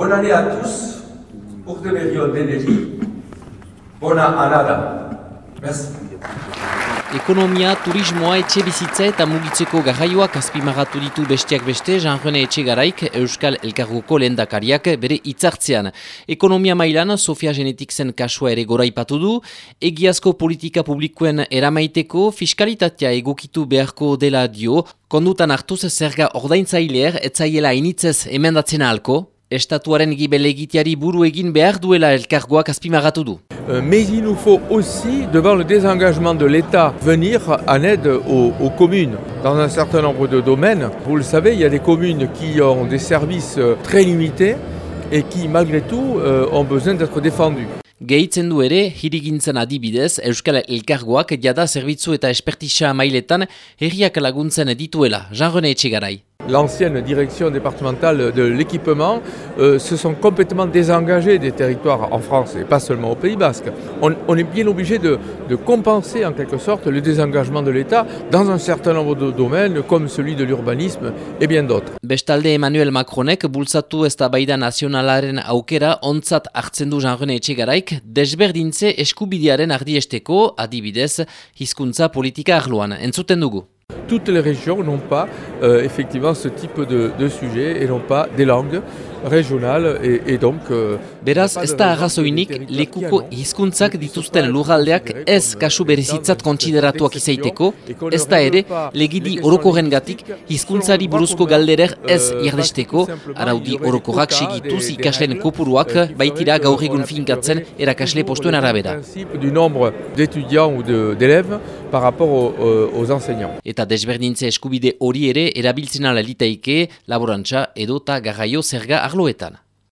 Bonne année à tous, urte berri on deneri, bona anada. Merci. Ekonomia, turismoa, etxe bizitza eta mugitzeko garraioak azpimarratu ditu besteak beste Jean-René Etxegaraik Euskal Elkargoko lehendakariak bere hitzartzean. Ekonomia mailan Sofia Genetikzen kasua ere goraipatu du, egiazko politika publikoen eramaiteko fiskalitatea egokitu beharko dela dio, kondutan hartuz zerga ordeintzaileer etzaiela initzez emendatzen ahalko, Estatuaren gibelegitiari buru egin behar duela elkargoak azpimarratu du. Euh, mais il nous faut aussi, devant le désengagement de l'État, venir en aide aux, aux, communes dans un certain nombre de domaines. Vous le savez, il y a des communes qui ont des services euh, très limités et qui, malgré tout, euh, ont besoin d'être défendus. Gehitzen du ere, hirigintzen adibidez, Euskal Elkargoak jada zerbitzu eta espertisa mailetan herriak laguntzen dituela, Jean-René Etxegarai. L'ancienne direction départementale de l'équipement euh, se sont complètement désengagés des territoires en France et pas seulement au Pays Basque. On, on est bien obligé de, de, compenser en quelque sorte le désengagement de l'État dans un certain nombre de domaines comme celui de l'urbanisme et bien d'autres. Bestalde Emmanuel Macronek bultzatu ez da baida nazionalaren aukera ontzat hartzen du Jean-René Etxegaraik desberdintze eskubidearen ardiesteko adibidez hizkuntza politika arloan. Entzuten dugu. toutes les régions n'ont pas euh, effectivement ce type de, de, sujet et n'ont pas des langues régionales et, et donc... Euh, Beraz, ez da arrazoinik lekuko hizkuntzak dituzten lurraldeak ez kasu berezitzat kontsideratuak izaiteko, ez da ere legidi orokoren gatik hizkuntzari buruzko galderer ez irdesteko, araudi orokorak segituz ikasleen kopuruak baitira gaur egun finkatzen erakasle postuen arabera. du nombre d'étudiants ou d'élèves par rapport aux, aux enseignants. Eta desberdintze eskubide hori ere erabiltzen ala litaike laborantza edota garraio zerga arloetan.